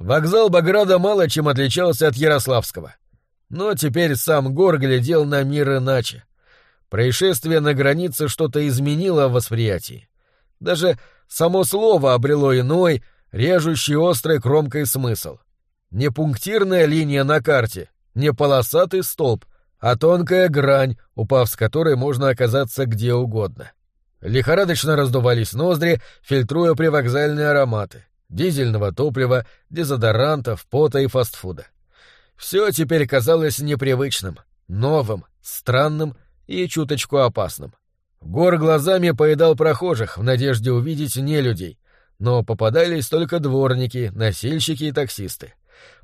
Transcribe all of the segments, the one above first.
Вокзал Баграда мало чем отличался от Ярославского. Но теперь сам Гор глядел на мир иначе. Происшествие на границе что-то изменило в восприятии. Даже само слово обрело иной, режущий острой кромкой смысл. Не пунктирная линия на карте, не полосатый столб, а тонкая грань, упав с которой можно оказаться где угодно. Лихорадочно раздувались ноздри, фильтруя привокзальные ароматы дизельного топлива, дезодорантов, пота и фастфуда. Все теперь казалось непривычным, новым, странным и чуточку опасным. Гор глазами поедал прохожих в надежде увидеть не людей, но попадались только дворники, носильщики и таксисты.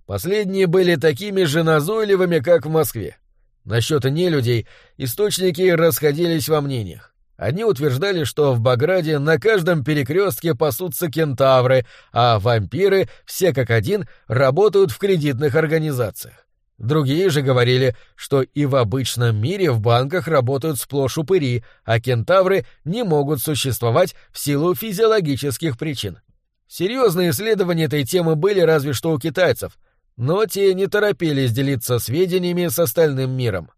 Последние были такими же назойливыми, как в Москве. Насчет нелюдей источники расходились во мнениях. Одни утверждали, что в Баграде на каждом перекрестке пасутся кентавры, а вампиры, все как один, работают в кредитных организациях. Другие же говорили, что и в обычном мире в банках работают сплошь упыри, а кентавры не могут существовать в силу физиологических причин. Серьезные исследования этой темы были разве что у китайцев, но те не торопились делиться сведениями с остальным миром.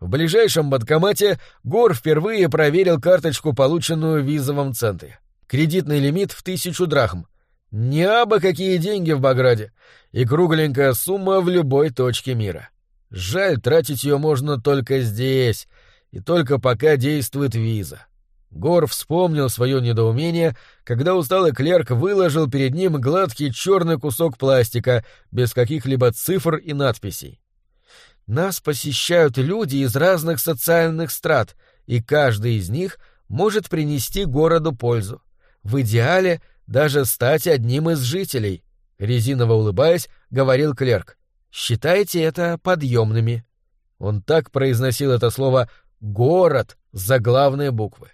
В ближайшем банкомате Гор впервые проверил карточку, полученную в визовом центре. Кредитный лимит в тысячу драхм. Не абы какие деньги в Баграде. И кругленькая сумма в любой точке мира. Жаль, тратить ее можно только здесь, и только пока действует виза. Гор вспомнил свое недоумение, когда усталый клерк выложил перед ним гладкий черный кусок пластика без каких-либо цифр и надписей. Нас посещают люди из разных социальных страт, и каждый из них может принести городу пользу. В идеале даже стать одним из жителей, резиново улыбаясь, говорил клерк. Считайте это подъемными. Он так произносил это слово «город» за главные буквы.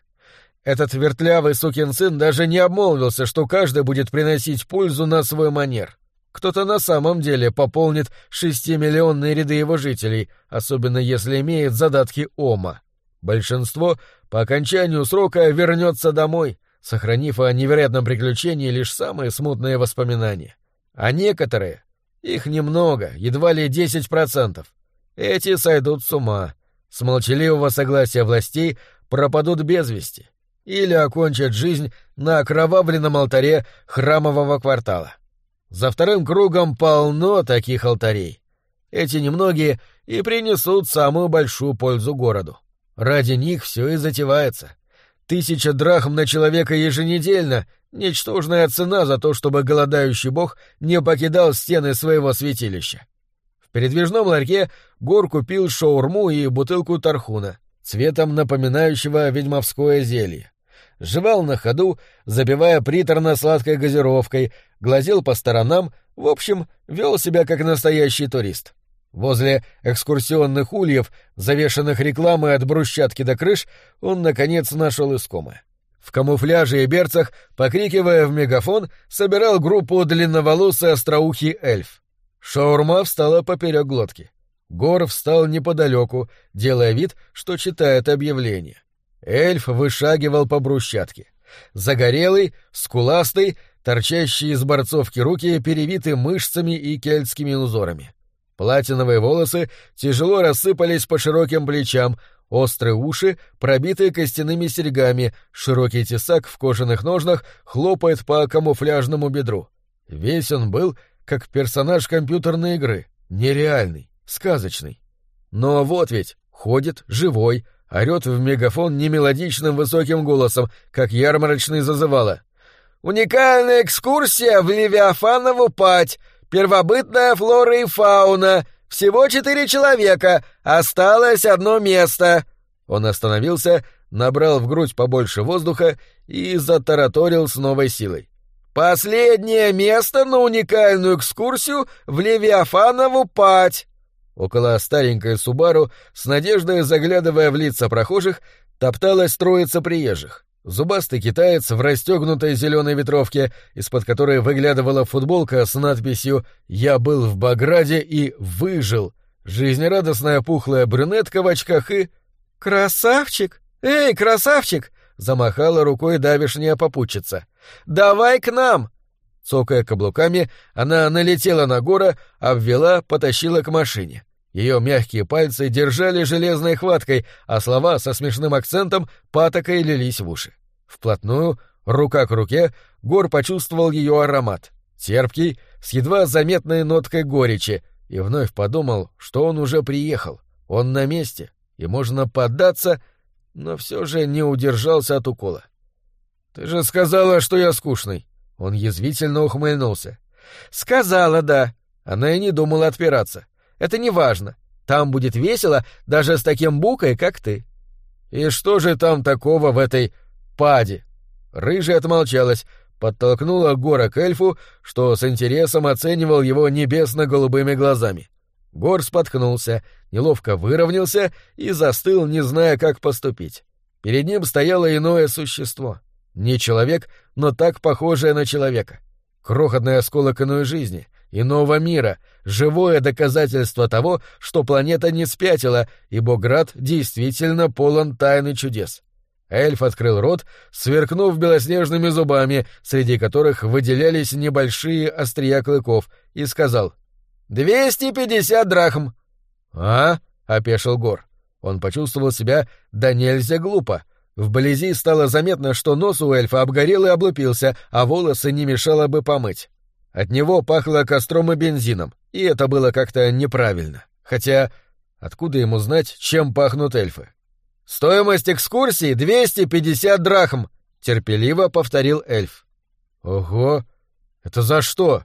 Этот вертлявый сукин сын даже не обмолвился, что каждый будет приносить пользу на свой манер. Кто-то на самом деле пополнит шестимиллионные ряды его жителей, особенно если имеет задатки Ома. Большинство по окончанию срока вернется домой, сохранив о невероятном приключении лишь самые смутные воспоминания. А некоторые, их немного, едва ли десять процентов, эти сойдут с ума, с молчаливого согласия властей пропадут без вести или окончат жизнь на окровавленном алтаре храмового квартала. За вторым кругом полно таких алтарей. Эти немногие и принесут самую большую пользу городу. Ради них все и затевается. Тысяча драхм на человека еженедельно — ничтожная цена за то, чтобы голодающий бог не покидал стены своего святилища. В передвижном ларьке Гор купил шаурму и бутылку тархуна, цветом напоминающего ведьмовское зелье жевал на ходу, забивая приторно-сладкой газировкой, глазел по сторонам, в общем, вел себя как настоящий турист. Возле экскурсионных ульев, завешанных рекламой от брусчатки до крыш, он, наконец, нашел искомое. В камуфляже и берцах, покрикивая в мегафон, собирал группу длинноволосый остроухий эльф. Шаурма встала поперек глотки. Гор встал неподалеку, делая вид, что читает объявление. Эльф вышагивал по брусчатке. Загорелый, скуластый, торчащие из борцовки руки перевиты мышцами и кельтскими узорами. Платиновые волосы тяжело рассыпались по широким плечам, острые уши пробиты костяными серьгами, широкий тесак в кожаных ножнах хлопает по камуфляжному бедру. Весь он был как персонаж компьютерной игры, нереальный, сказочный. Но вот ведь, ходит, живой, орёт в мегафон немелодичным высоким голосом, как ярмарочный зазывало. «Уникальная экскурсия в Левиафанову пать! Первобытная флора и фауна! Всего четыре человека! Осталось одно место!» Он остановился, набрал в грудь побольше воздуха и затараторил с новой силой. «Последнее место на уникальную экскурсию в Левиафанову пать!» Около старенькой Субару, с надеждой заглядывая в лица прохожих, топталась троица приезжих. Зубастый китаец в расстегнутой зеленой ветровке, из-под которой выглядывала футболка с надписью «Я был в Баграде и выжил», жизнерадостная пухлая брюнетка в очках и... «Красавчик! Эй, красавчик!» — замахала рукой давишняя попутчица. «Давай к нам!» Цокая каблуками, она налетела на гора, обвела, потащила к машине. Ее мягкие пальцы держали железной хваткой, а слова со смешным акцентом патокой лились в уши. Вплотную, рука к руке, Гор почувствовал ее аромат. Терпкий, с едва заметной ноткой горечи, и вновь подумал, что он уже приехал. Он на месте, и можно поддаться, но все же не удержался от укола. «Ты же сказала, что я скучный!» Он язвительно ухмыльнулся. «Сказала, да!» Она и не думала отпираться. Это не важно. Там будет весело даже с таким букой, как ты. И что же там такого в этой паде? Рыжая отмолчалась, подтолкнула Гора к эльфу, что с интересом оценивал его небесно-голубыми глазами. Гор споткнулся, неловко выровнялся и застыл, не зная, как поступить. Перед ним стояло иное существо. Не человек, но так похожее на человека. Крохотный осколок иной жизни, иного мира, живое доказательство того, что планета не спятила, и Боград действительно полон тайны чудес. Эльф открыл рот, сверкнув белоснежными зубами, среди которых выделялись небольшие острия клыков, и сказал «Двести пятьдесят драхм». «А?» — опешил Гор. Он почувствовал себя да нельзя глупо. Вблизи стало заметно, что нос у эльфа обгорел и облупился, а волосы не мешало бы помыть. От него пахло костром и бензином, и это было как-то неправильно. Хотя, откуда ему знать, чем пахнут эльфы? «Стоимость экскурсии — 250 драхм!» — терпеливо повторил эльф. «Ого! Это за что?»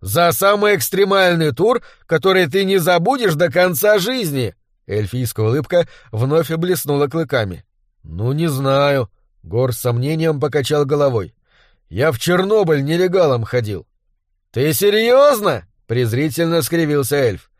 «За самый экстремальный тур, который ты не забудешь до конца жизни!» Эльфийская улыбка вновь блеснула клыками. «Ну, не знаю», — Гор с сомнением покачал головой. «Я в Чернобыль нелегалом ходил. «Ты серьезно?» — презрительно скривился эльф.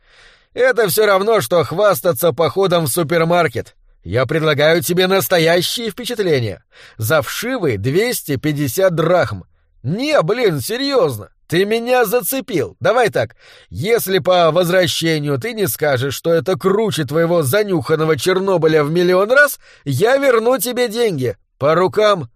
«Это все равно, что хвастаться походом в супермаркет. Я предлагаю тебе настоящие впечатления. За вшивые 250 драхм. Не, блин, серьезно. Ты меня зацепил. Давай так. Если по возвращению ты не скажешь, что это круче твоего занюханного Чернобыля в миллион раз, я верну тебе деньги. По рукам.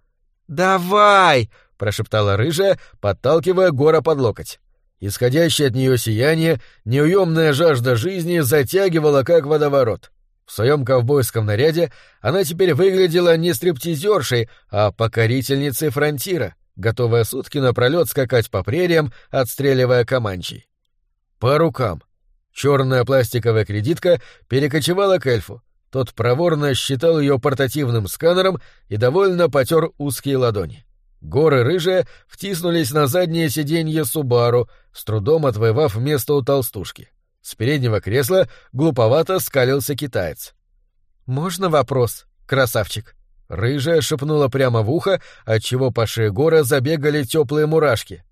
Давай, — прошептала рыжая, подталкивая гора под локоть. Исходящее от нее сияние, неуемная жажда жизни затягивала, как водоворот. В своем ковбойском наряде она теперь выглядела не стриптизершей, а покорительницей фронтира, готовая сутки напролет скакать по прериям, отстреливая команчей. По рукам. Черная пластиковая кредитка перекочевала к эльфу. Тот проворно считал ее портативным сканером и довольно потер узкие ладони. Горы рыжие втиснулись на заднее сиденье Субару, с трудом отвоевав место у толстушки. С переднего кресла глуповато скалился китаец. «Можно вопрос, красавчик?» Рыжая шепнула прямо в ухо, отчего по шее Гора забегали теплые мурашки.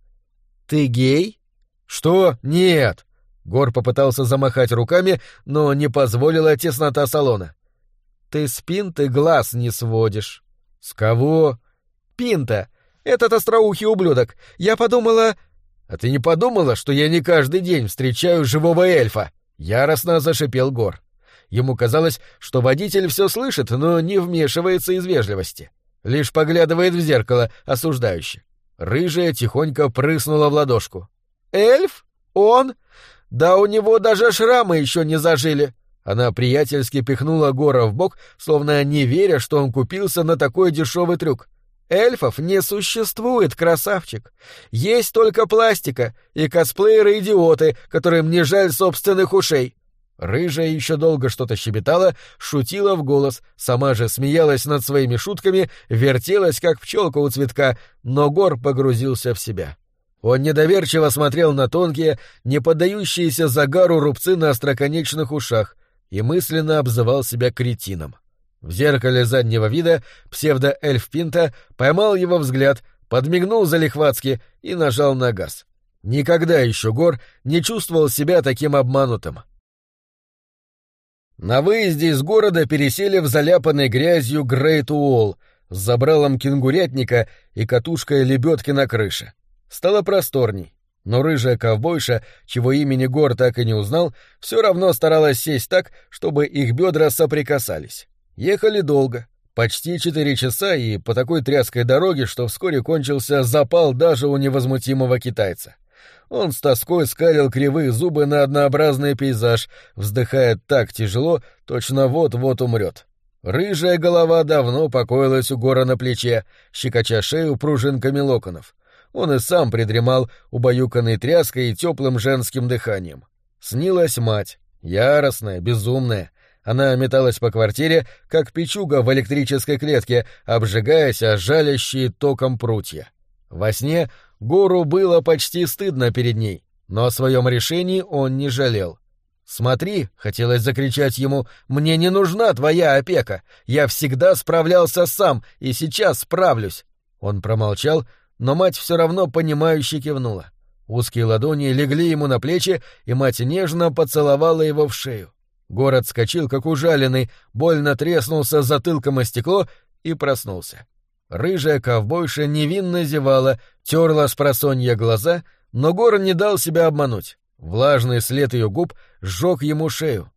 «Ты гей?» «Что? Нет!» Гор попытался замахать руками, но не позволила теснота салона. «Ты с пинты глаз не сводишь». «С кого?» «Пинта. Этот остроухий ублюдок. Я подумала...» «А ты не подумала, что я не каждый день встречаю живого эльфа?» Яростно зашипел Гор. Ему казалось, что водитель все слышит, но не вмешивается из вежливости. Лишь поглядывает в зеркало, осуждающе. Рыжая тихонько прыснула в ладошку. «Эльф? Он? Да у него даже шрамы еще не зажили!» Она приятельски пихнула Гора в бок, словно не веря, что он купился на такой дешевый трюк. Эльфов не существует, красавчик. Есть только пластика и косплееры-идиоты, которым не жаль собственных ушей. Рыжая еще долго что-то щебетала, шутила в голос, сама же смеялась над своими шутками, вертелась, как пчелка у цветка, но Гор погрузился в себя. Он недоверчиво смотрел на тонкие, не поддающиеся загару рубцы на остроконечных ушах и мысленно обзывал себя кретином. В зеркале заднего вида псевдо-эльф Пинта поймал его взгляд, подмигнул залихватски и нажал на газ. Никогда еще Гор не чувствовал себя таким обманутым. На выезде из города пересели в заляпанной грязью Грейт Уолл с забралом кенгурятника и катушкой лебедки на крыше. Стало просторней, но рыжая ковбойша, чего имени Гор так и не узнал, все равно старалась сесть так, чтобы их бедра соприкасались. Ехали долго. Почти четыре часа и по такой тряской дороге, что вскоре кончился запал даже у невозмутимого китайца. Он с тоской скалил кривые зубы на однообразный пейзаж, вздыхая так тяжело, точно вот-вот умрет. Рыжая голова давно покоилась у гора на плече, щекоча шею пружинками локонов. Он и сам придремал, убаюканный тряской и теплым женским дыханием. Снилась мать, яростная, безумная. Она металась по квартире, как печуга в электрической клетке, обжигаясь о жалящие током прутья. Во сне Гору было почти стыдно перед ней, но о своем решении он не жалел. «Смотри», — хотелось закричать ему, — «мне не нужна твоя опека. Я всегда справлялся сам, и сейчас справлюсь». Он промолчал, но мать все равно понимающе кивнула. Узкие ладони легли ему на плечи, и мать нежно поцеловала его в шею. Город скочил, как ужаленный, больно треснулся затылком о стекло и проснулся. Рыжая ковбойша невинно зевала, терла с просонья глаза, но Гор не дал себя обмануть. Влажный след ее губ сжег ему шею.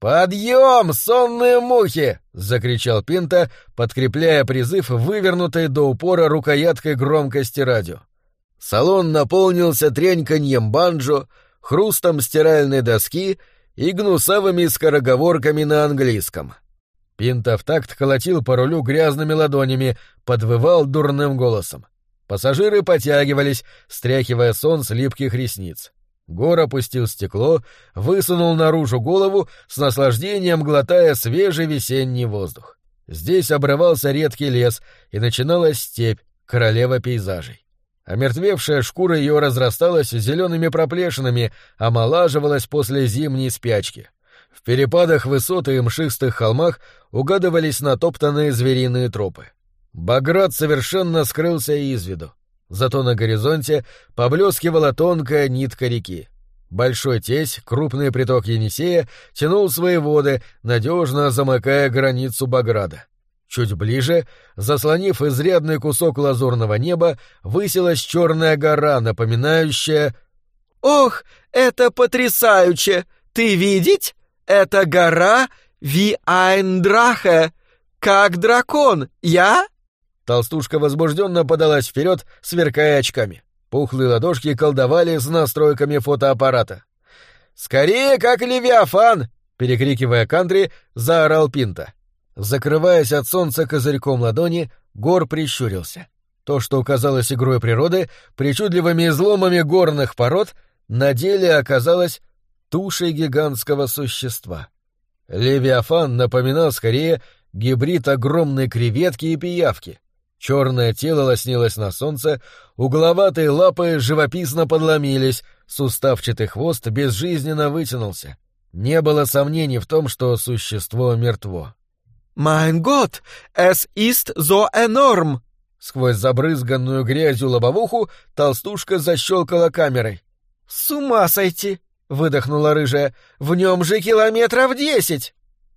«Подъем, сонные мухи!» — закричал Пинта, подкрепляя призыв вывернутой до упора рукояткой громкости радио. Салон наполнился треньканьем банджо, хрустом стиральной доски и гнусавыми скороговорками на английском. Пинта в такт колотил по рулю грязными ладонями, подвывал дурным голосом. Пассажиры потягивались, стряхивая сон с липких ресниц. Гор опустил стекло, высунул наружу голову, с наслаждением глотая свежий весенний воздух. Здесь обрывался редкий лес, и начиналась степь, королева пейзажей. Омертвевшая шкура ее разрасталась зелеными проплешинами, омолаживалась после зимней спячки. В перепадах высоты и мшистых холмах угадывались натоптанные звериные тропы. Баграт совершенно скрылся из виду. Зато на горизонте поблескивала тонкая нитка реки. Большой тесь, крупный приток Енисея, тянул свои воды, надежно замыкая границу Баграда. Чуть ближе, заслонив изрядный кусок лазурного неба, высилась черная гора, напоминающая... «Ох, это потрясающе! Ты видеть? Это гора Виайндрахе! Как дракон! Я?» Толстушка возбужденно подалась вперед, сверкая очками. Пухлые ладошки колдовали с настройками фотоаппарата. «Скорее, как Левиафан!» — перекрикивая кантри, заорал Пинта. Закрываясь от солнца козырьком ладони, Гор прищурился. То, что казалось игрой природы, причудливыми изломами горных пород, на деле оказалось тушей гигантского существа. Левиафан напоминал скорее гибрид огромной креветки и пиявки. Черное тело лоснилось на солнце, угловатые лапы живописно подломились, суставчатый хвост безжизненно вытянулся. Не было сомнений в том, что существо мертво. «Майн год! Es ist so enorm!» Сквозь забрызганную грязью лобовуху толстушка защелкала камерой. «С ума сойти!» — выдохнула рыжая. «В нем же километров десять!»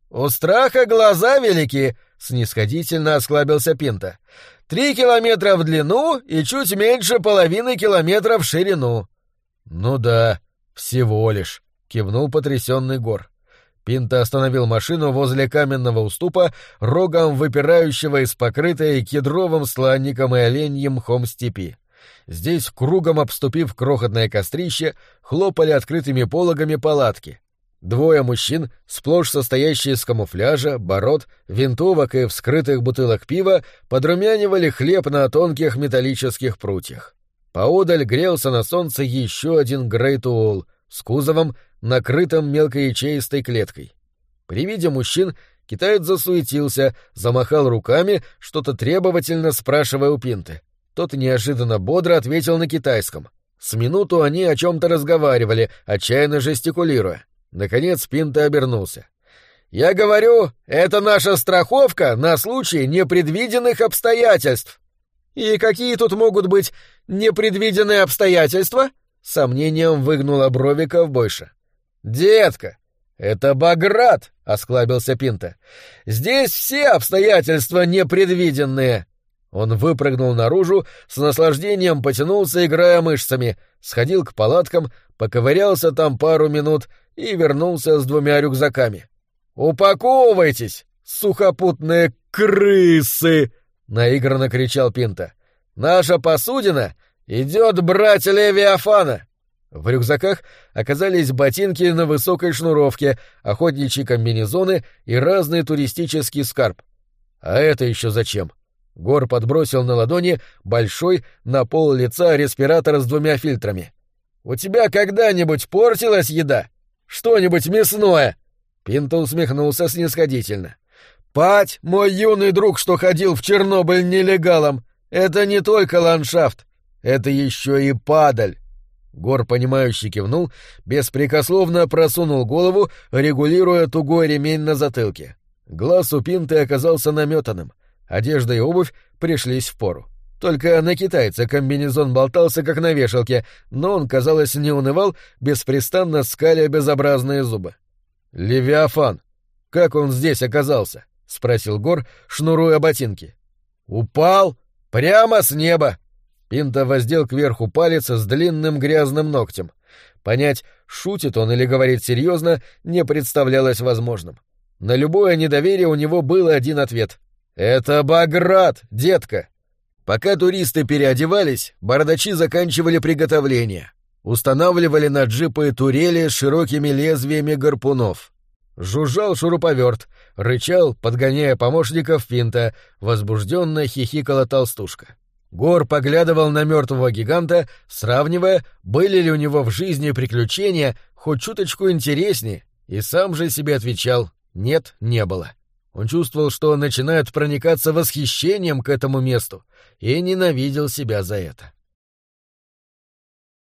«У страха глаза велики!» — снисходительно осклабился Пинта. Три километра в длину и чуть меньше половины километра в ширину. Ну да, всего лишь, кивнул потрясенный Гор. Пинта остановил машину возле каменного уступа, рогом выпирающего из покрытой кедровым сланником и оленьим мхом степи. Здесь, кругом обступив крохотное кострище, хлопали открытыми пологами палатки. Двое мужчин, сплошь состоящие из камуфляжа, бород, винтовок и вскрытых бутылок пива, подрумянивали хлеб на тонких металлических прутьях. Поодаль грелся на солнце еще один грейтуол с кузовом, накрытым мелкоячеистой клеткой. При виде мужчин китаец засуетился, замахал руками, что-то требовательно спрашивая у Пинты. Тот неожиданно бодро ответил на китайском. С минуту они о чем-то разговаривали, отчаянно жестикулируя. Наконец Пинта обернулся. «Я говорю, это наша страховка на случай непредвиденных обстоятельств». «И какие тут могут быть непредвиденные обстоятельства?» Сомнением выгнула брови ковбойша. «Детка, это Баграт!» — осклабился Пинта. «Здесь все обстоятельства непредвиденные!» Он выпрыгнул наружу, с наслаждением потянулся, играя мышцами, сходил к палаткам, поковырялся там пару минут и вернулся с двумя рюкзаками. «Упаковывайтесь, сухопутные крысы!» — наигранно кричал Пинта. «Наша посудина идет брать Левиафана!» В рюкзаках оказались ботинки на высокой шнуровке, охотничьи комбинезоны и разный туристический скарб. А это еще зачем? Гор подбросил на ладони большой на пол лица респиратор с двумя фильтрами. «У тебя когда-нибудь портилась еда? Что-нибудь мясное?» Пинто усмехнулся снисходительно. «Пать, мой юный друг, что ходил в Чернобыль нелегалом, это не только ландшафт, это еще и падаль. Гор, понимающе кивнул, беспрекословно просунул голову, регулируя тугой ремень на затылке. Глаз у Пинты оказался наметанным. Одежда и обувь пришлись в пору. Только на китайце комбинезон болтался, как на вешалке, но он, казалось, не унывал, беспрестанно скаля безобразные зубы. «Левиафан! Как он здесь оказался?» — спросил Гор, шнуруя ботинки. «Упал! Прямо с неба!» Пинта воздел кверху палец с длинным грязным ногтем. Понять, шутит он или говорит серьезно, не представлялось возможным. На любое недоверие у него был один ответ. «Это Баграт, детка!» Пока туристы переодевались, бардачи заканчивали приготовление. Устанавливали на джипы турели с широкими лезвиями гарпунов. Жужжал шуруповерт, рычал, подгоняя помощников Пинта, возбужденно хихикала толстушка. Гор поглядывал на мертвого гиганта, сравнивая, были ли у него в жизни приключения хоть чуточку интереснее, и сам же себе отвечал «нет, не было». Он чувствовал, что начинает проникаться восхищением к этому месту, и ненавидел себя за это.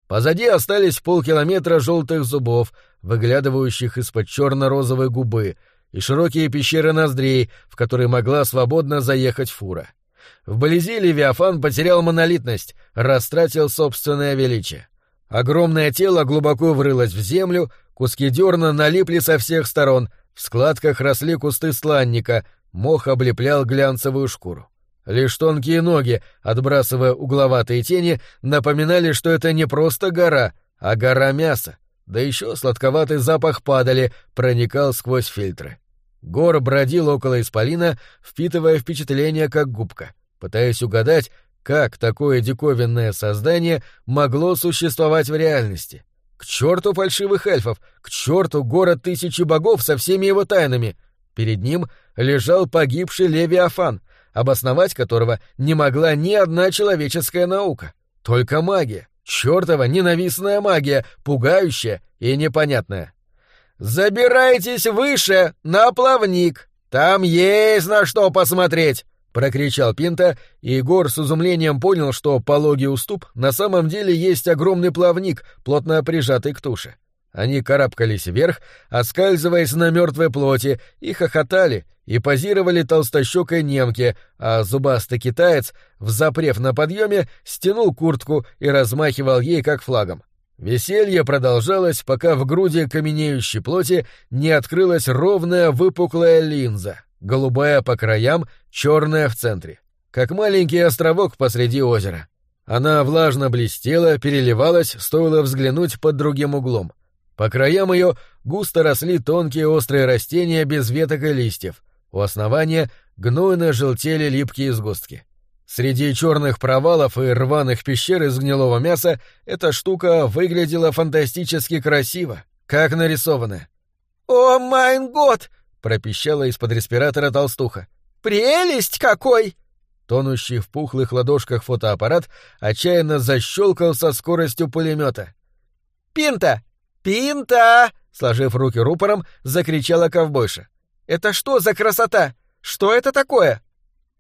Позади остались полкилометра желтых зубов, выглядывающих из-под черно-розовой губы, и широкие пещеры ноздрей, в которые могла свободно заехать фура. Вблизи Левиафан потерял монолитность, растратил собственное величие. Огромное тело глубоко врылось в землю, куски дерна налипли со всех сторон, в складках росли кусты сланника, мох облеплял глянцевую шкуру. Лишь тонкие ноги, отбрасывая угловатые тени, напоминали, что это не просто гора, а гора мяса. Да еще сладковатый запах падали проникал сквозь фильтры. Гор бродил около исполина, впитывая впечатление как губка, пытаясь угадать, как такое диковинное создание могло существовать в реальности. К черту фальшивых эльфов, к черту город тысячи богов со всеми его тайнами. Перед ним лежал погибший Левиафан, обосновать которого не могла ни одна человеческая наука. Только магия, чертова ненавистная магия, пугающая и непонятная. «Забирайтесь выше, на плавник! Там есть на что посмотреть!» — прокричал Пинта, и Егор с изумлением понял, что пологий уступ на самом деле есть огромный плавник, плотно прижатый к туше. Они карабкались вверх, оскальзываясь на мертвой плоти, и хохотали, и позировали толстощекой немке, а зубастый китаец, взапрев на подъеме, стянул куртку и размахивал ей как флагом. Веселье продолжалось, пока в груди каменеющей плоти не открылась ровная выпуклая линза, голубая по краям, черная в центре, как маленький островок посреди озера. Она влажно блестела, переливалась, стоило взглянуть под другим углом. По краям ее густо росли тонкие острые растения без веток и листьев. У основания гнойно желтели липкие сгустки. Среди черных провалов и рваных пещер из гнилого мяса эта штука выглядела фантастически красиво, как нарисованная. «О, майн год!» — пропищала из-под респиратора толстуха. «Прелесть какой!» Тонущий в пухлых ладошках фотоаппарат отчаянно защелкал со скоростью пулемета. «Пинта! Пинта!» — сложив руки рупором, закричала ковбойша. «Это что за красота? Что это такое?»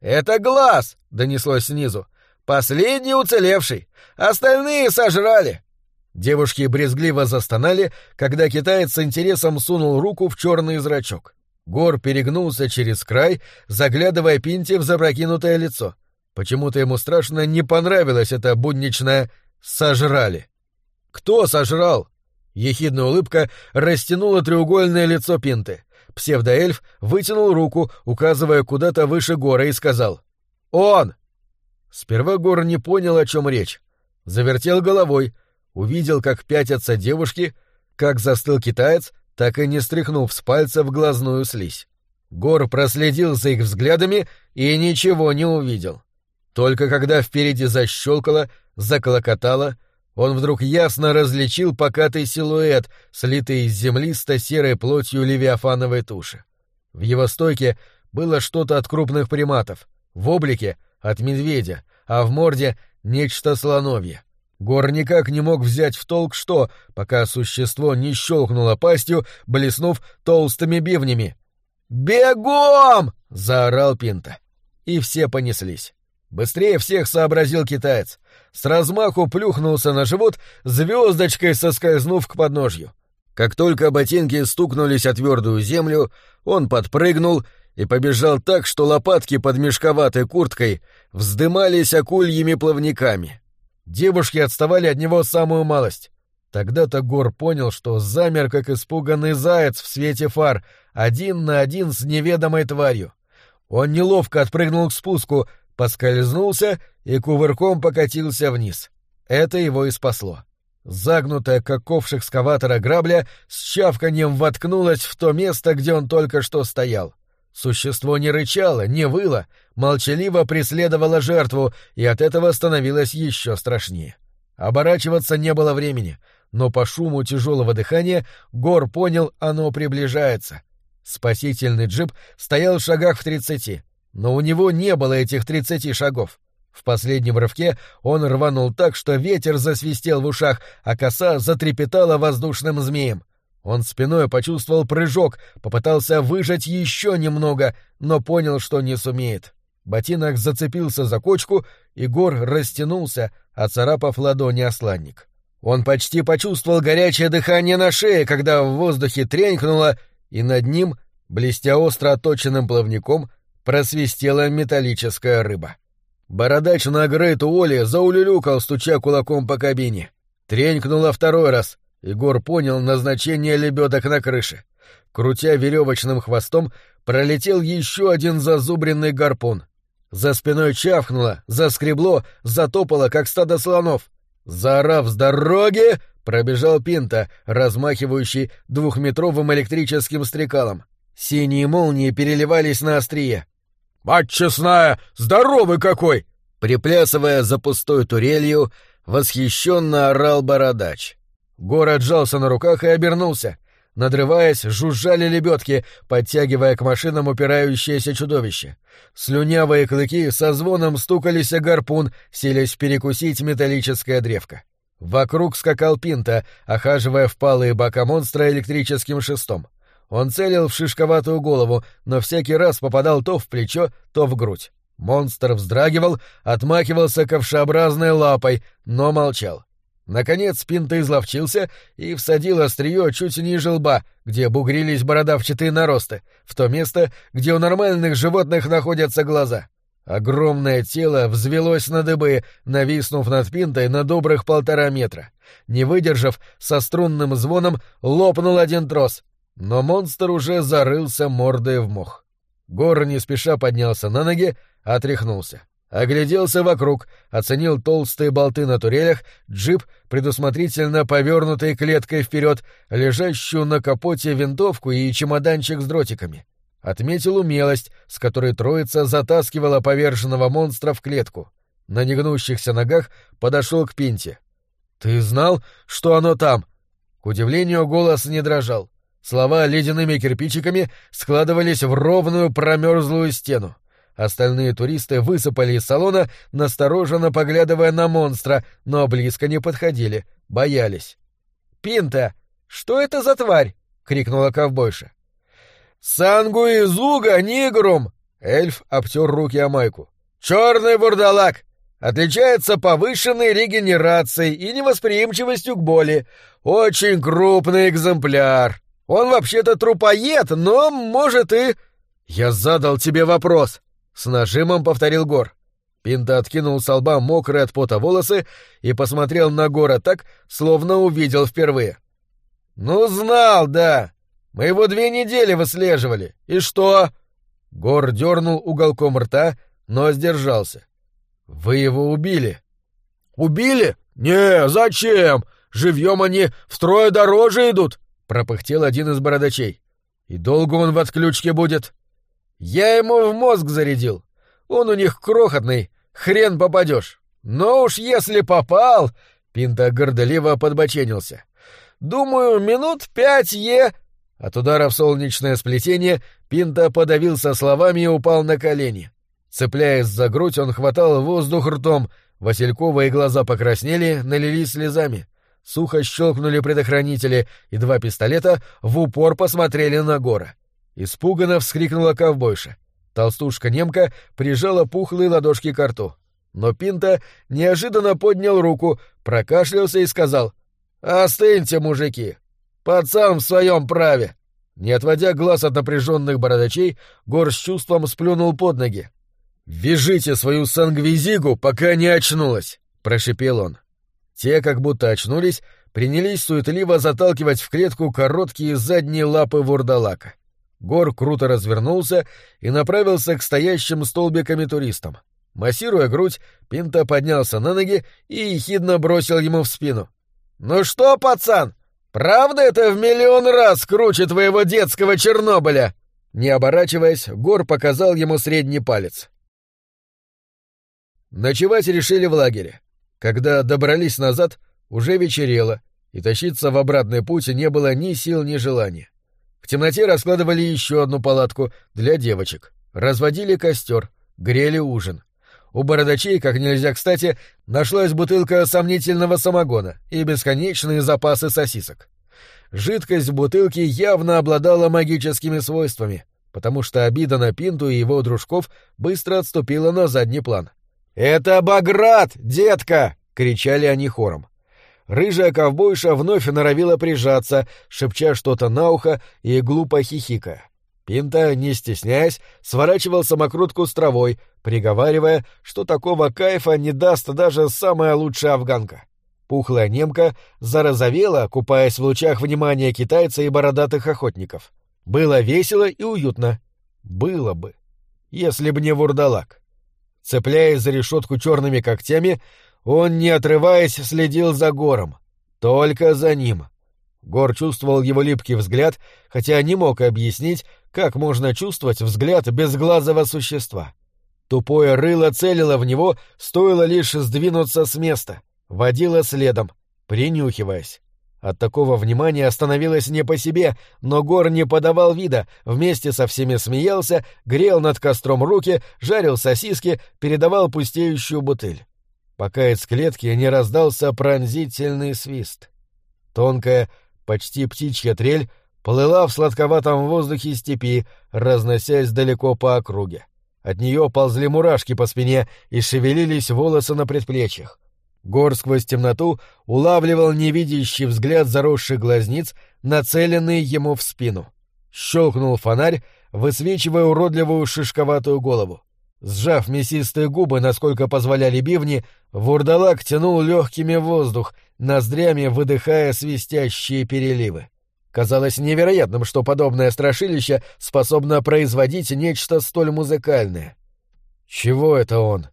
«Это глаз!» — донеслось снизу. «Последний уцелевший! Остальные сожрали!» Девушки брезгливо застонали, когда китаец с интересом сунул руку в черный зрачок. Гор перегнулся через край, заглядывая Пинте в запрокинутое лицо. Почему-то ему страшно не понравилось это будничное «сожрали». «Кто сожрал?» Ехидная улыбка растянула треугольное лицо Пинты. Псевдоэльф вытянул руку, указывая куда-то выше гора, и сказал «Он!». Сперва Гор не понял, о чем речь. Завертел головой, увидел, как пятятся девушки, как застыл китаец, так и не стряхнув с пальца в глазную слизь. Гор проследил за их взглядами и ничего не увидел. Только когда впереди защелкало, заклокотало, он вдруг ясно различил покатый силуэт, слитый из землисто-серой плотью левиафановой туши. В его стойке было что-то от крупных приматов, в облике — от медведя, а в морде — нечто слоновье. Гор никак не мог взять в толк что, пока существо не щелкнуло пастью, блеснув толстыми бивнями. «Бегом!» — заорал Пинта. И все понеслись. Быстрее всех сообразил китаец. С размаху плюхнулся на живот, звездочкой соскользнув к подножью. Как только ботинки стукнулись о твердую землю, он подпрыгнул и побежал так, что лопатки под мешковатой курткой вздымались акульями плавниками. Девушки отставали от него самую малость. Тогда-то Гор понял, что замер, как испуганный заяц в свете фар, один на один с неведомой тварью. Он неловко отпрыгнул к спуску, поскользнулся и кувырком покатился вниз. Это его и спасло. Загнутая, как ковш экскаватора грабля, с чавканьем воткнулась в то место, где он только что стоял. Существо не рычало, не выло, молчаливо преследовало жертву, и от этого становилось еще страшнее. Оборачиваться не было времени, но по шуму тяжелого дыхания Гор понял, оно приближается. Спасительный джип стоял в шагах в тридцати. Но у него не было этих тридцати шагов. В последнем рывке он рванул так, что ветер засвистел в ушах, а коса затрепетала воздушным змеем. Он спиной почувствовал прыжок, попытался выжать еще немного, но понял, что не сумеет. Ботинок зацепился за кочку, и гор растянулся, оцарапав ладони осланник. Он почти почувствовал горячее дыхание на шее, когда в воздухе тренькнуло, и над ним, блестя остро оточенным плавником, просвистела металлическая рыба. Бородач на Грейту Оли заулюлюкал, стуча кулаком по кабине. Тренькнуло второй раз. Егор понял назначение лебедок на крыше. Крутя веревочным хвостом, пролетел еще один зазубренный гарпун. За спиной чавкнуло, заскребло, затопало, как стадо слонов. Заорав с дороги, пробежал Пинта, размахивающий двухметровым электрическим стрекалом. Синие молнии переливались на острие. «Мать честная, здоровый какой!» Приплясывая за пустой турелью, восхищенно орал бородач. Город сжался на руках и обернулся. Надрываясь, жужжали лебедки, подтягивая к машинам упирающееся чудовище. Слюнявые клыки со звоном стукались о гарпун, селись перекусить металлическое древко. Вокруг скакал Пинта, охаживая впалые бока монстра электрическим шестом. Он целил в шишковатую голову, но всякий раз попадал то в плечо, то в грудь. Монстр вздрагивал, отмахивался ковшеобразной лапой, но молчал. Наконец Пинта изловчился и всадил острие чуть ниже лба, где бугрились бородавчатые наросты, в то место, где у нормальных животных находятся глаза. Огромное тело взвелось на дыбы, нависнув над Пинтой на добрых полтора метра. Не выдержав, со струнным звоном лопнул один трос, но монстр уже зарылся мордой в мох. Гор не спеша поднялся на ноги, отряхнулся. Огляделся вокруг, оценил толстые болты на турелях, джип, предусмотрительно повернутой клеткой вперед, лежащую на капоте винтовку и чемоданчик с дротиками. Отметил умелость, с которой троица затаскивала поверженного монстра в клетку. На негнущихся ногах подошел к Пинте. «Ты знал, что оно там?» К удивлению, голос не дрожал. Слова ледяными кирпичиками складывались в ровную промерзлую стену. Остальные туристы высыпали из салона, настороженно поглядывая на монстра, но близко не подходили, боялись. «Пинта, что это за тварь?» — крикнула ковбойша. «Сангуизуга нигрум!» — эльф обтер руки о майку. «Черный бурдалак! Отличается повышенной регенерацией и невосприимчивостью к боли. Очень крупный экземпляр!» Он вообще-то трупоед, но, может, и...» «Я задал тебе вопрос», — с нажимом повторил Гор. Пинта откинул с лба мокрые от пота волосы и посмотрел на Гора так, словно увидел впервые. «Ну, знал, да. Мы его две недели выслеживали. И что?» Гор дернул уголком рта, но сдержался. «Вы его убили». «Убили? Не, зачем? Живьем они втрое дороже идут пропыхтел один из бородачей. «И долго он в отключке будет?» Я ему в мозг зарядил. Он у них крохотный, хрен попадешь. Но уж если попал... Пинта гордоливо подбоченился. Думаю, минут пять е... От удара в солнечное сплетение Пинта подавился словами и упал на колени. Цепляясь за грудь, он хватал воздух ртом. Васильковые глаза покраснели, налились слезами. Сухо щелкнули предохранители, и два пистолета в упор посмотрели на Гора. Испуганно вскрикнула ковбойша. Толстушка-немка прижала пухлые ладошки к рту. Но Пинта неожиданно поднял руку, прокашлялся и сказал «Остыньте, мужики! Пацан в своем праве!» Не отводя глаз от напряженных бородачей, Гор с чувством сплюнул под ноги. «Вяжите свою сангвизигу, пока не очнулась!» — прошипел он. Те, как будто очнулись, принялись суетливо заталкивать в клетку короткие задние лапы вурдалака. Гор круто развернулся и направился к стоящим столбиками туристам. Массируя грудь, Пинта поднялся на ноги и ехидно бросил ему в спину. «Ну что, пацан, правда это в миллион раз круче твоего детского Чернобыля?» Не оборачиваясь, Гор показал ему средний палец. Ночевать решили в лагере. Когда добрались назад, уже вечерело, и тащиться в обратный путь не было ни сил, ни желания. В темноте раскладывали еще одну палатку для девочек, разводили костер, грели ужин. У бородачей, как нельзя кстати, нашлась бутылка сомнительного самогона и бесконечные запасы сосисок. Жидкость в бутылке явно обладала магическими свойствами, потому что обида на Пинту и его дружков быстро отступила на задний план — «Это Баграт, детка!» — кричали они хором. Рыжая ковбойша вновь норовила прижаться, шепча что-то на ухо и глупо хихикая. Пинта, не стесняясь, сворачивал самокрутку с травой, приговаривая, что такого кайфа не даст даже самая лучшая афганка. Пухлая немка зарозовела, купаясь в лучах внимания китайца и бородатых охотников. Было весело и уютно. Было бы. Если б не вурдалак. Цепляясь за решетку черными когтями, он, не отрываясь, следил за гором. Только за ним. Гор чувствовал его липкий взгляд, хотя не мог объяснить, как можно чувствовать взгляд безглазого существа. Тупое рыло целило в него, стоило лишь сдвинуться с места, водило следом, принюхиваясь. От такого внимания становилось не по себе, но Гор не подавал вида, вместе со всеми смеялся, грел над костром руки, жарил сосиски, передавал пустеющую бутыль. Пока из клетки не раздался пронзительный свист. Тонкая, почти птичья трель плыла в сладковатом воздухе степи, разносясь далеко по округе. От нее ползли мурашки по спине и шевелились волосы на предплечьях. Гор сквозь темноту улавливал невидящий взгляд заросших глазниц, нацеленный ему в спину. Щелкнул фонарь, высвечивая уродливую шишковатую голову. Сжав мясистые губы, насколько позволяли бивни, вурдалак тянул легкими воздух, ноздрями выдыхая свистящие переливы. Казалось невероятным, что подобное страшилище способно производить нечто столь музыкальное. «Чего это он?»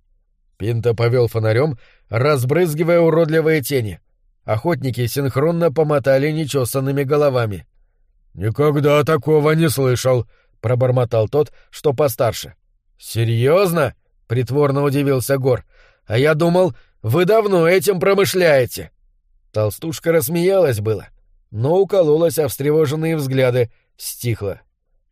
Пинто повел фонарем, разбрызгивая уродливые тени. Охотники синхронно помотали нечесанными головами. «Никогда такого не слышал», — пробормотал тот, что постарше. «Серьезно?» — притворно удивился Гор. «А я думал, вы давно этим промышляете». Толстушка рассмеялась было, но укололась о встревоженные взгляды, стихла.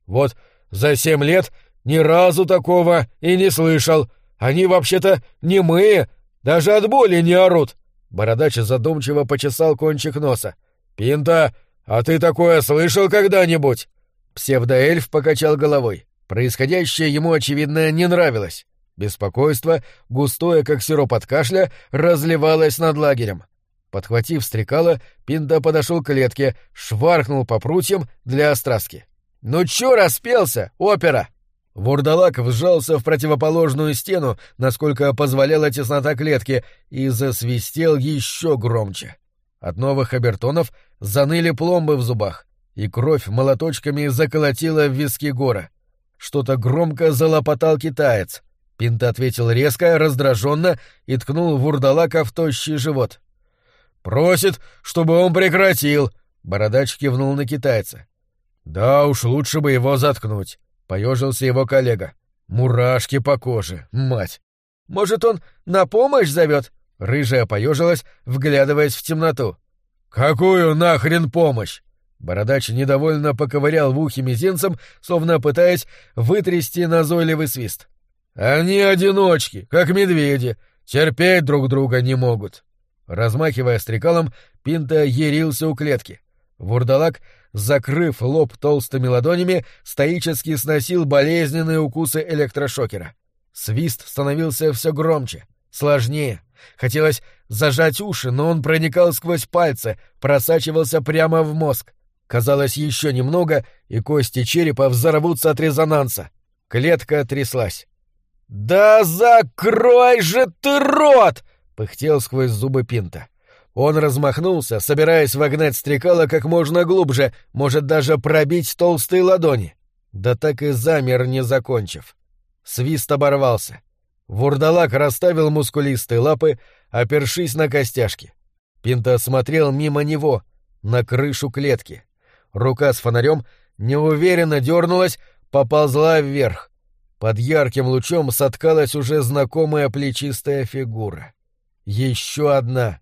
«Вот за семь лет ни разу такого и не слышал. Они вообще-то немые, даже от боли не орут. Бородач задумчиво почесал кончик носа. «Пинта, а ты такое слышал когда-нибудь?» Псевдоэльф покачал головой. Происходящее ему, очевидно, не нравилось. Беспокойство, густое, как сироп от кашля, разливалось над лагерем. Подхватив стрекало, Пинта подошел к клетке, шваркнул по прутьям для остраски. «Ну чё распелся, опера?» Вурдалак вжался в противоположную стену, насколько позволяла теснота клетки, и засвистел еще громче. От новых обертонов заныли пломбы в зубах, и кровь молоточками заколотила в виски гора. Что-то громко залопотал китаец. Пинта ответил резко, раздраженно и ткнул вурдалака в тощий живот. «Просит, чтобы он прекратил!» — бородач кивнул на китайца. «Да уж, лучше бы его заткнуть. — поежился его коллега. «Мурашки по коже, мать!» «Может, он на помощь зовет?» Рыжая поежилась, вглядываясь в темноту. «Какую нахрен помощь?» Бородач недовольно поковырял в ухе мизинцем, словно пытаясь вытрясти назойливый свист. «Они одиночки, как медведи, терпеть друг друга не могут». Размахивая стрекалом, Пинта ярился у клетки. Вурдалак, закрыв лоб толстыми ладонями, стоически сносил болезненные укусы электрошокера. Свист становился все громче, сложнее. Хотелось зажать уши, но он проникал сквозь пальцы, просачивался прямо в мозг. Казалось, еще немного, и кости черепа взорвутся от резонанса. Клетка тряслась. «Да закрой же ты рот!» — пыхтел сквозь зубы Пинта. Он размахнулся, собираясь вогнать стрекала как можно глубже, может даже пробить толстые ладони. Да так и замер, не закончив. Свист оборвался. Вурдалак расставил мускулистые лапы, опершись на костяшки. Пинта смотрел мимо него, на крышу клетки. Рука с фонарем неуверенно дернулась, поползла вверх. Под ярким лучом соткалась уже знакомая плечистая фигура. Еще одна.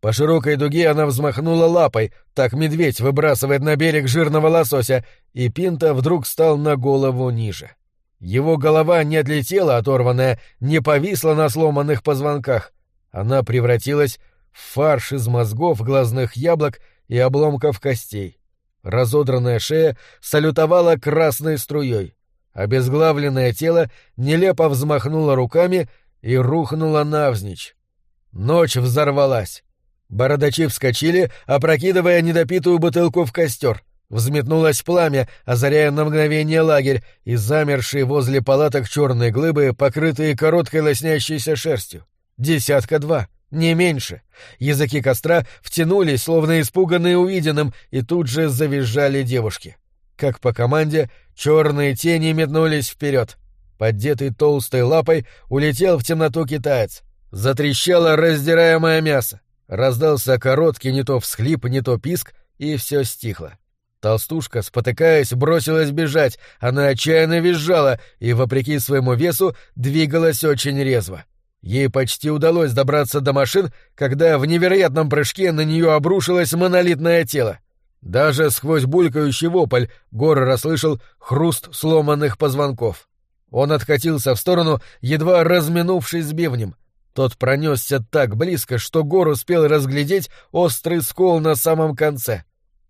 По широкой дуге она взмахнула лапой, так медведь выбрасывает на берег жирного лосося, и Пинта вдруг стал на голову ниже. Его голова не отлетела, оторванная, не повисла на сломанных позвонках. Она превратилась в фарш из мозгов, глазных яблок и обломков костей. Разодранная шея салютовала красной струей. Обезглавленное тело нелепо взмахнуло руками и рухнуло навзничь. Ночь взорвалась. Бородачи вскочили, опрокидывая недопитую бутылку в костер. Взметнулось пламя, озаряя на мгновение лагерь, и замершие возле палаток черные глыбы, покрытые короткой лоснящейся шерстью. Десятка два. Не меньше. Языки костра втянулись, словно испуганные увиденным, и тут же завизжали девушки. Как по команде, черные тени метнулись вперед. Поддетый толстой лапой улетел в темноту китаец. Затрещало раздираемое мясо. Раздался короткий не то всхлип, не то писк, и все стихло. Толстушка, спотыкаясь, бросилась бежать, она отчаянно визжала и, вопреки своему весу, двигалась очень резво. — Ей почти удалось добраться до машин, когда в невероятном прыжке на нее обрушилось монолитное тело. Даже сквозь булькающий вопль Гор расслышал хруст сломанных позвонков. Он откатился в сторону, едва разминувшись с бивнем. Тот пронесся так близко, что Гор успел разглядеть острый скол на самом конце.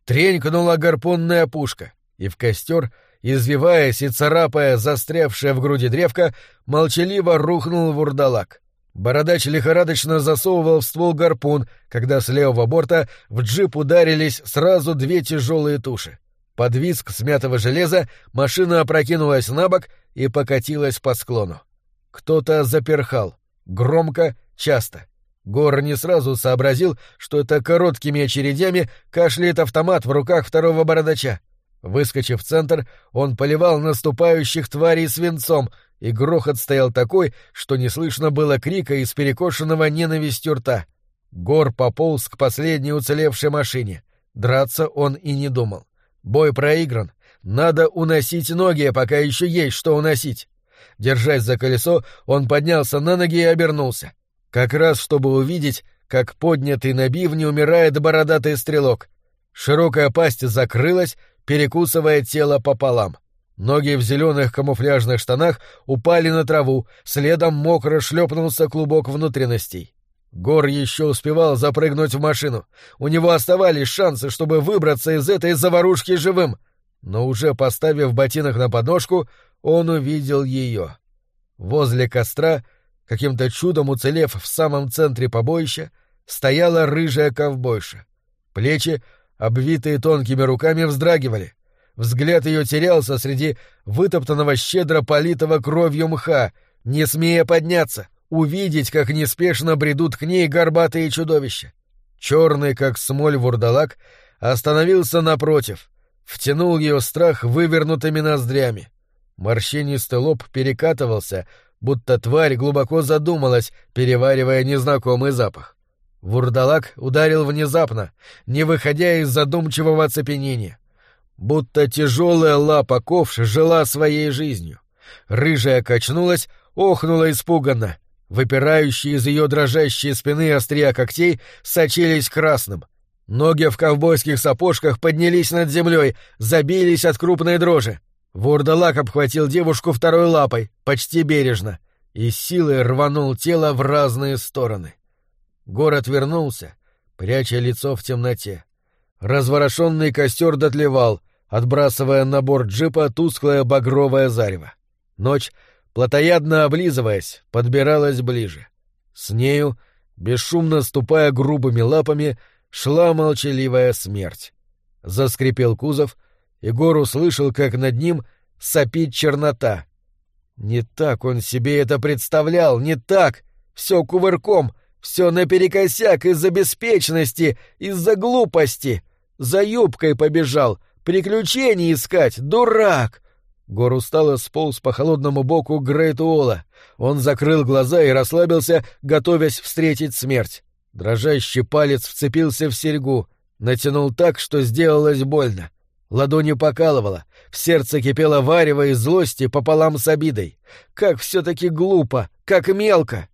Тренькнула гарпунная пушка, и в костер — извиваясь и царапая застрявшее в груди древко, молчаливо рухнул вурдалак. Бородач лихорадочно засовывал в ствол гарпун, когда с левого борта в джип ударились сразу две тяжелые туши. Под визг смятого железа машина опрокинулась на бок и покатилась по склону. Кто-то заперхал. Громко, часто. Гор не сразу сообразил, что это короткими очередями кашляет автомат в руках второго бородача. Выскочив в центр, он поливал наступающих тварей свинцом, и грохот стоял такой, что не слышно было крика из перекошенного ненавистью рта. Гор пополз к последней уцелевшей машине. Драться он и не думал. Бой проигран. Надо уносить ноги, пока еще есть что уносить. Держась за колесо, он поднялся на ноги и обернулся. Как раз чтобы увидеть, как поднятый на бивне умирает бородатый стрелок. Широкая пасть закрылась, перекусывая тело пополам. Ноги в зеленых камуфляжных штанах упали на траву, следом мокро шлепнулся клубок внутренностей. Гор еще успевал запрыгнуть в машину. У него оставались шансы, чтобы выбраться из этой заварушки живым. Но уже поставив ботинок на подножку, он увидел ее. Возле костра, каким-то чудом уцелев в самом центре побоища, стояла рыжая ковбойша. Плечи обвитые тонкими руками, вздрагивали. Взгляд ее терялся среди вытоптанного щедро политого кровью мха, не смея подняться, увидеть, как неспешно бредут к ней горбатые чудовища. Черный, как смоль вурдалак, остановился напротив, втянул ее страх вывернутыми ноздрями. Морщинистый лоб перекатывался, будто тварь глубоко задумалась, переваривая незнакомый запах. Вурдалак ударил внезапно, не выходя из задумчивого оцепенения. будто тяжелая лапа ковш жила своей жизнью. Рыжая качнулась, охнула испуганно. Выпирающие из ее дрожащей спины острия когтей сочились красным. Ноги в ковбойских сапожках поднялись над землей, забились от крупной дрожи. Вурдалак обхватил девушку второй лапой, почти бережно, и силой рванул тело в разные стороны. Город вернулся, пряча лицо в темноте. Разворошенный костер дотлевал, отбрасывая на борт джипа тусклое багровое зарево. Ночь, плотоядно облизываясь, подбиралась ближе. С нею, бесшумно ступая грубыми лапами, шла молчаливая смерть. Заскрипел кузов, и Гор услышал, как над ним сопит чернота. Не так он себе это представлял, не так! Все кувырком, все наперекосяк из-за беспечности, из-за глупости. За юбкой побежал, приключений искать, дурак! Гор устало сполз по холодному боку Грейтуола. Он закрыл глаза и расслабился, готовясь встретить смерть. Дрожащий палец вцепился в серьгу, натянул так, что сделалось больно. Ладони покалывало, в сердце кипело варево из злости пополам с обидой. Как все-таки глупо, как мелко!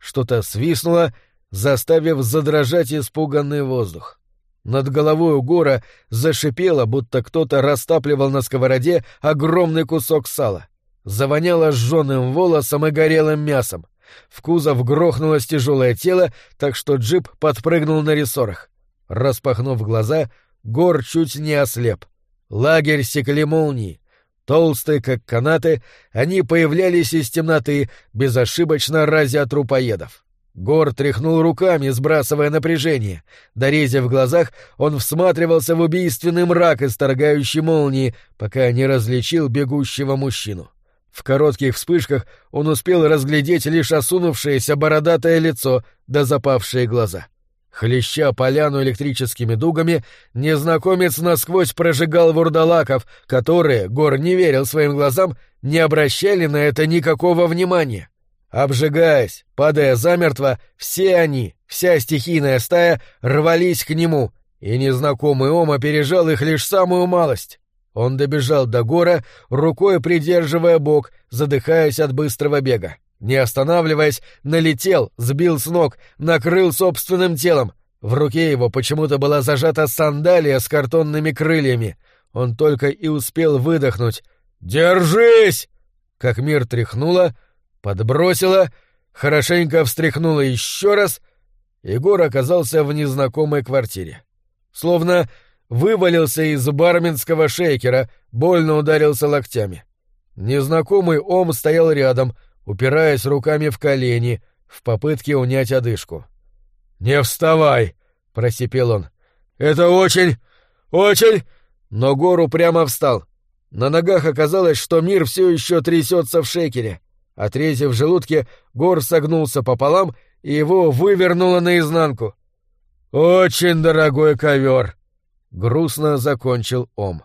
Что-то свистнуло, заставив задрожать испуганный воздух. Над головой у гора зашипело, будто кто-то растапливал на сковороде огромный кусок сала. Завоняло сжёным волосом и горелым мясом. В кузов грохнулось тяжелое тело, так что джип подпрыгнул на рессорах. Распахнув глаза, Гор чуть не ослеп. Лагерь секли молнии. Толстые, как канаты, они появлялись из темноты, безошибочно разя трупоедов. Гор тряхнул руками, сбрасывая напряжение. Дорезя в глазах, он всматривался в убийственный мрак, исторгающий молнии, пока не различил бегущего мужчину. В коротких вспышках он успел разглядеть лишь осунувшееся бородатое лицо да запавшие глаза. Хлеща поляну электрическими дугами, незнакомец насквозь прожигал вурдалаков, которые, Гор не верил своим глазам, не обращали на это никакого внимания. Обжигаясь, падая замертво, все они, вся стихийная стая, рвались к нему, и незнакомый Ом опережал их лишь самую малость. Он добежал до гора, рукой придерживая бок, задыхаясь от быстрого бега. Не останавливаясь, налетел, сбил с ног, накрыл собственным телом. В руке его почему-то была зажата сандалия с картонными крыльями. Он только и успел выдохнуть. «Держись!» Как мир тряхнуло, подбросило, хорошенько встряхнуло еще раз, Егор оказался в незнакомой квартире. Словно вывалился из барменского шейкера, больно ударился локтями. Незнакомый Ом стоял рядом, упираясь руками в колени, в попытке унять одышку. «Не вставай!» — просипел он. «Это очень... очень...» Но Гору прямо встал. На ногах оказалось, что мир все еще трясется в шейкере. Отрезив в желудке, Гор согнулся пополам, и его вывернуло наизнанку. «Очень дорогой ковер!» — грустно закончил Ом.